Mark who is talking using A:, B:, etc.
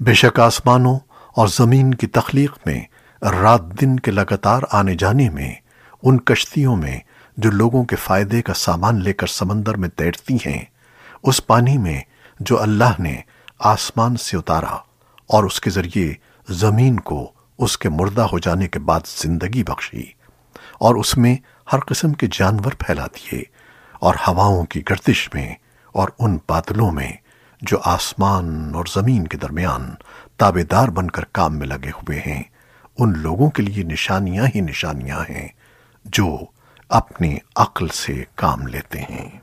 A: بے شک آسمانوں اور زمین کی تخلیق میں، رات دن کے لگاتار آنے جانے میں، ان کشتیوں میں جو لوگوں کے فائدے کا سامان لے کر سمندر میں تیرتی ہیں، اس پانی میں جو اللہ نے آسمان سے اتارا اور اس کے ذریعے زمین کو اس کے مردہ ہو جانے کے بعد زندگی بخشی اور اس میں ہر قسم کے جانور پھیلا دیے اور ہواؤں کی گردش میں اور ان بادلوں میں جو آسمان اور زمین کے درمیان تابے دار بن کر کام میں لگے ہوئے ہیں، ان لوگوں کے لیے نشانیاں ہی نشانیاں ہیں جو اپنی عقل سے کام لیتے ہیں۔